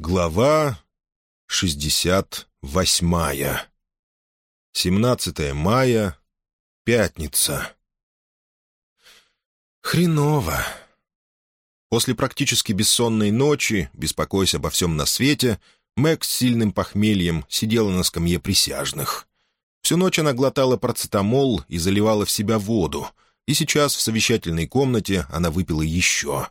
Глава 68. 17 мая. Пятница. Хреново. После практически бессонной ночи, беспокойся обо всем на свете, Мэг с сильным похмельем сидела на скамье присяжных. Всю ночь она глотала процетамол и заливала в себя воду, и сейчас в совещательной комнате она выпила еще.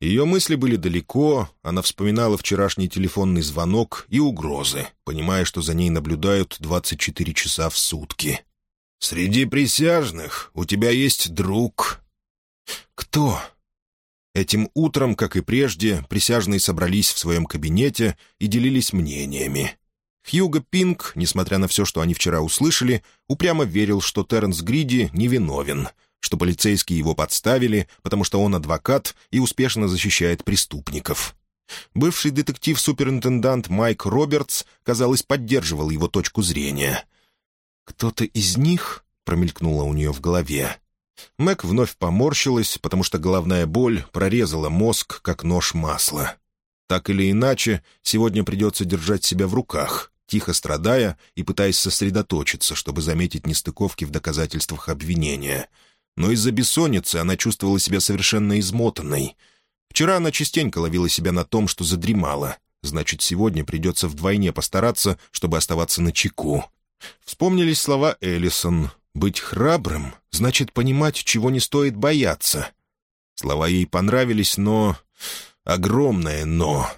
Ее мысли были далеко, она вспоминала вчерашний телефонный звонок и угрозы, понимая, что за ней наблюдают 24 часа в сутки. «Среди присяжных у тебя есть друг». «Кто?» Этим утром, как и прежде, присяжные собрались в своем кабинете и делились мнениями. Хьюго Пинк, несмотря на все, что они вчера услышали, упрямо верил, что Терренс Гриди невиновен — что полицейские его подставили, потому что он адвокат и успешно защищает преступников. Бывший детектив-суперинтендант Майк Робертс, казалось, поддерживал его точку зрения. «Кто-то из них?» — промелькнуло у нее в голове. Мэг вновь поморщилась, потому что головная боль прорезала мозг, как нож масла. Так или иначе, сегодня придется держать себя в руках, тихо страдая и пытаясь сосредоточиться, чтобы заметить нестыковки в доказательствах обвинения — но из-за бессонницы она чувствовала себя совершенно измотанной. Вчера она частенько ловила себя на том, что задремала. Значит, сегодня придется вдвойне постараться, чтобы оставаться на чеку. Вспомнились слова Эллисон. «Быть храбрым значит понимать, чего не стоит бояться». Слова ей понравились, но... Огромное «но».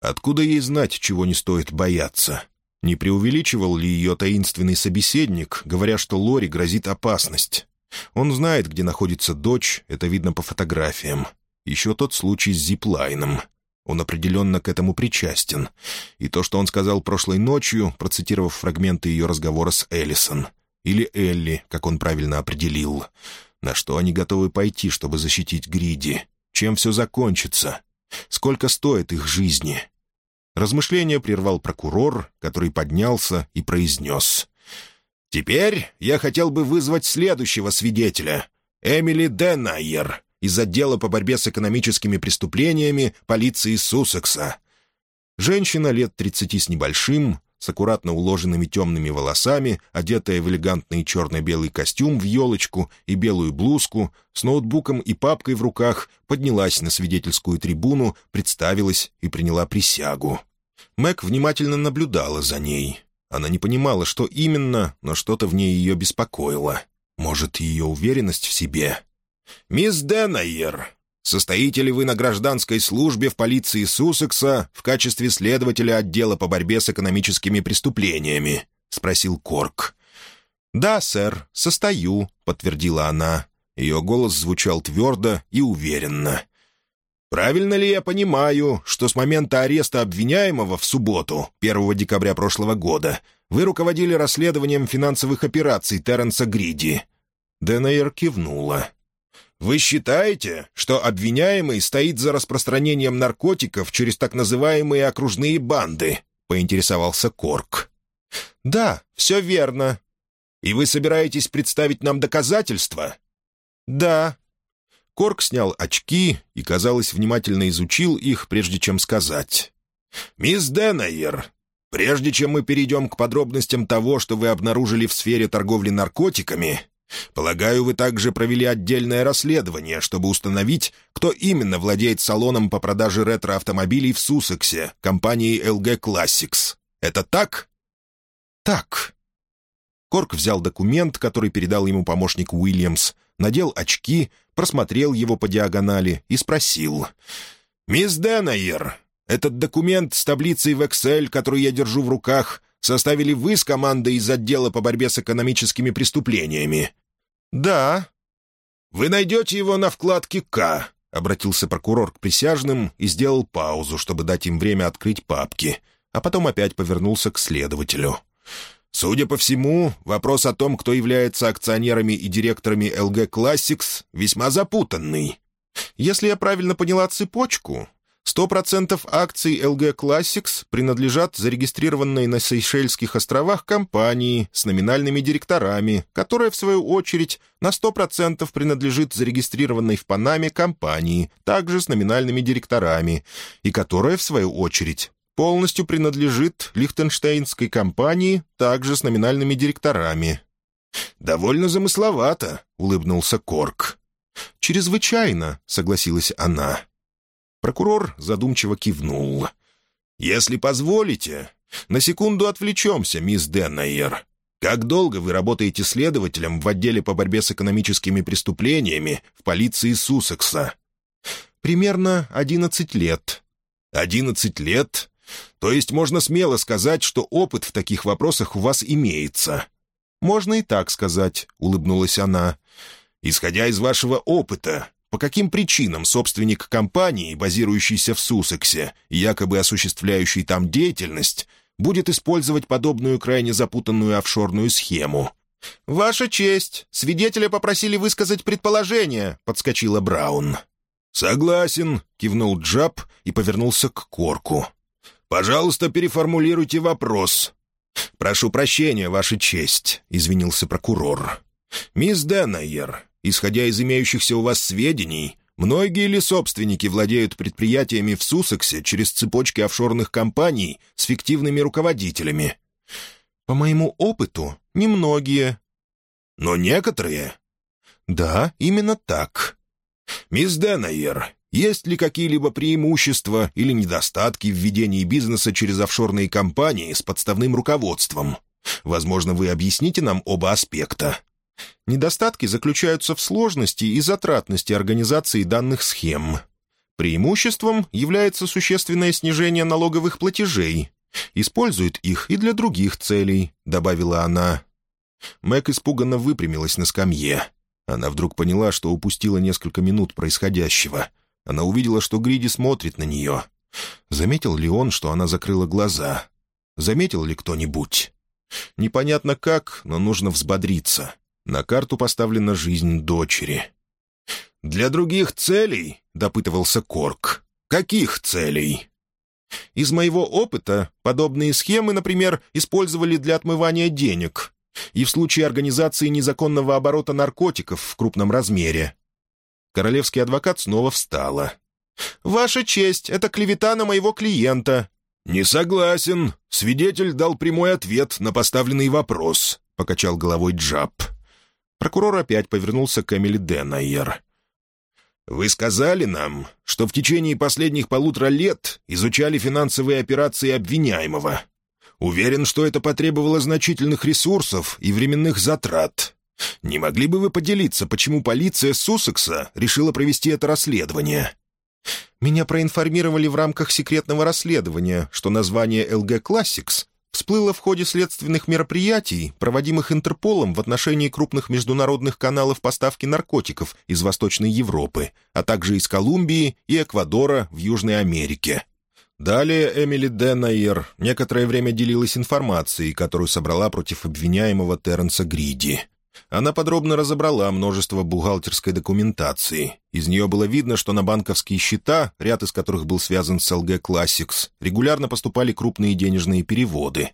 Откуда ей знать, чего не стоит бояться? Не преувеличивал ли ее таинственный собеседник, говоря, что Лори грозит опасность? Он знает, где находится дочь, это видно по фотографиям. Еще тот случай с зиплайном. Он определенно к этому причастен. И то, что он сказал прошлой ночью, процитировав фрагменты ее разговора с Эллисон. Или Элли, как он правильно определил. На что они готовы пойти, чтобы защитить Гриди? Чем все закончится? Сколько стоит их жизни? Размышление прервал прокурор, который поднялся и произнес. Теперь я хотел бы вызвать следующего свидетеля. Эмили Денайер из отдела по борьбе с экономическими преступлениями полиции Суссекса. Женщина лет тридцати с небольшим, с аккуратно уложенными темными волосами, одетая в элегантный черно-белый костюм в елочку и белую блузку, с ноутбуком и папкой в руках, поднялась на свидетельскую трибуну, представилась и приняла присягу. Мэг внимательно наблюдала за ней. Она не понимала, что именно, но что-то в ней ее беспокоило. Может, ее уверенность в себе? «Мисс Денайер, состоите ли вы на гражданской службе в полиции Суссекса в качестве следователя отдела по борьбе с экономическими преступлениями?» — спросил Корк. «Да, сэр, состою», — подтвердила она. Ее голос звучал твердо и уверенно. Правильно ли я понимаю, что с момента ареста обвиняемого в субботу, 1 декабря прошлого года, вы руководили расследованием финансовых операций Терренса Гриди?» Денейр кивнула. «Вы считаете, что обвиняемый стоит за распространением наркотиков через так называемые окружные банды?» — поинтересовался Корк. «Да, все верно. И вы собираетесь представить нам доказательства?» «Да», Корк снял очки и, казалось, внимательно изучил их, прежде чем сказать. «Мисс Денайер, прежде чем мы перейдем к подробностям того, что вы обнаружили в сфере торговли наркотиками, полагаю, вы также провели отдельное расследование, чтобы установить, кто именно владеет салоном по продаже ретро-автомобилей в Суссексе, компании LG Classics. Это так?» «Так». Корк взял документ, который передал ему помощник Уильямс, надел очки, просмотрел его по диагонали и спросил. «Мисс Денайер, этот документ с таблицей в Excel, который я держу в руках, составили вы с командой из отдела по борьбе с экономическими преступлениями?» «Да». «Вы найдете его на вкладке «К», — обратился прокурор к присяжным и сделал паузу, чтобы дать им время открыть папки, а потом опять повернулся к следователю. Судя по всему, вопрос о том, кто является акционерами и директорами LG Classics, весьма запутанный. Если я правильно поняла цепочку, 100% акций LG Classics принадлежат зарегистрированной на Сейшельских островах компании с номинальными директорами, которая, в свою очередь, на 100% принадлежит зарегистрированной в Панаме компании, также с номинальными директорами, и которая, в свою очередь, полностью принадлежит Лихтенштейнской компании, также с номинальными директорами». «Довольно замысловато», — улыбнулся Корк. «Чрезвычайно», — согласилась она. Прокурор задумчиво кивнул. «Если позволите, на секунду отвлечемся, мисс Деннайер. Как долго вы работаете следователем в отделе по борьбе с экономическими преступлениями в полиции Суссекса?» «Примерно одиннадцать лет». «Одиннадцать лет? То есть можно смело сказать, что опыт в таких вопросах у вас имеется?» «Можно и так сказать», — улыбнулась она. «Исходя из вашего опыта, по каким причинам собственник компании, базирующийся в Суссексе, якобы осуществляющий там деятельность, будет использовать подобную крайне запутанную офшорную схему. «Ваша честь! Свидетеля попросили высказать предположение», — подскочила Браун. «Согласен», — кивнул Джаб и повернулся к Корку. «Пожалуйста, переформулируйте вопрос». «Прошу прощения, Ваша честь», — извинился прокурор. «Мисс Деннайер, исходя из имеющихся у вас сведений, Многие ли собственники владеют предприятиями в Суссексе через цепочки офшорных компаний с фиктивными руководителями? По моему опыту, немногие. Но некоторые? Да, именно так. Мисс Денайер, есть ли какие-либо преимущества или недостатки в ведении бизнеса через офшорные компании с подставным руководством? Возможно, вы объясните нам оба аспекта. Недостатки заключаются в сложности и затратности организации данных схем. Преимуществом является существенное снижение налоговых платежей. Используют их и для других целей», — добавила она. Мэг испуганно выпрямилась на скамье. Она вдруг поняла, что упустила несколько минут происходящего. Она увидела, что Гриди смотрит на нее. Заметил ли он, что она закрыла глаза? Заметил ли кто-нибудь? Непонятно как, но нужно взбодриться. На карту поставлена жизнь дочери. «Для других целей?» — допытывался Корк. «Каких целей?» «Из моего опыта подобные схемы, например, использовали для отмывания денег и в случае организации незаконного оборота наркотиков в крупном размере». Королевский адвокат снова встала. «Ваша честь, это клевета на моего клиента». «Не согласен. Свидетель дал прямой ответ на поставленный вопрос», — покачал головой Джаб. Прокурор опять повернулся к Эмили Денайер. «Вы сказали нам, что в течение последних полутора лет изучали финансовые операции обвиняемого. Уверен, что это потребовало значительных ресурсов и временных затрат. Не могли бы вы поделиться, почему полиция Суссекса решила провести это расследование?» «Меня проинформировали в рамках секретного расследования, что название «ЛГ Classics всплыло в ходе следственных мероприятий, проводимых Интерполом в отношении крупных международных каналов поставки наркотиков из Восточной Европы, а также из Колумбии и Эквадора в Южной Америке. Далее Эмили Денайер некоторое время делилась информацией, которую собрала против обвиняемого Терренса Гриди. Она подробно разобрала множество бухгалтерской документации. Из нее было видно, что на банковские счета, ряд из которых был связан с LG Classics, регулярно поступали крупные денежные переводы.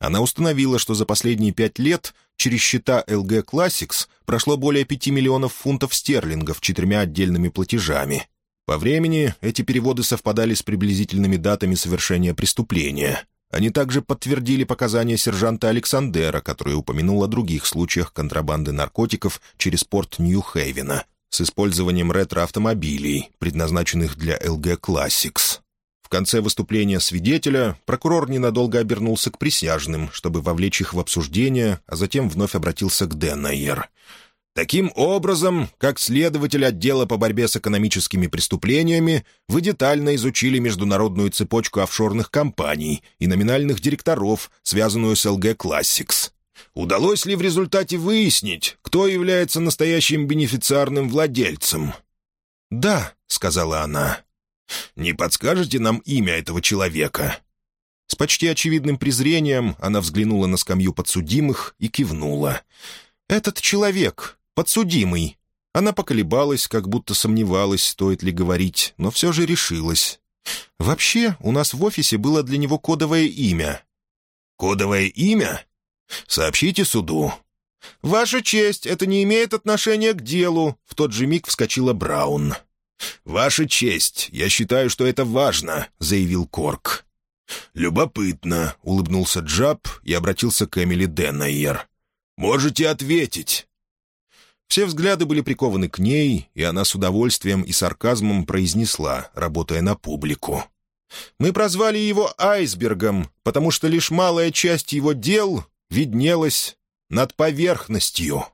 Она установила, что за последние пять лет через счета LG Classics прошло более 5 миллионов фунтов стерлингов четырьмя отдельными платежами. По времени эти переводы совпадали с приблизительными датами совершения преступления — они также подтвердили показания сержанта Александера, который упомянул о других случаях контрабанды наркотиков через порт Нью-Хейвена с использованием ретро-автомобилей, предназначенных для LG Classics. В конце выступления свидетеля прокурор ненадолго обернулся к присяжным, чтобы вовлечь их в обсуждение, а затем вновь обратился к Деннайер — Таким образом, как следователь отдела по борьбе с экономическими преступлениями, вы детально изучили международную цепочку офшорных компаний и номинальных директоров, связанную с LG Classics. Удалось ли в результате выяснить, кто является настоящим бенефициарным владельцем? «Да», — сказала она. «Не подскажете нам имя этого человека?» С почти очевидным презрением она взглянула на скамью подсудимых и кивнула. «Этот человек «Подсудимый». Она поколебалась, как будто сомневалась, стоит ли говорить, но все же решилась. «Вообще, у нас в офисе было для него кодовое имя». «Кодовое имя? Сообщите суду». «Ваша честь, это не имеет отношения к делу», — в тот же миг вскочила Браун. «Ваша честь, я считаю, что это важно», — заявил Корк. «Любопытно», — улыбнулся Джаб и обратился к Эмили Деннайер. «Можете ответить?» Все взгляды были прикованы к ней, и она с удовольствием и сарказмом произнесла, работая на публику. «Мы прозвали его айсбергом, потому что лишь малая часть его дел виднелась над поверхностью».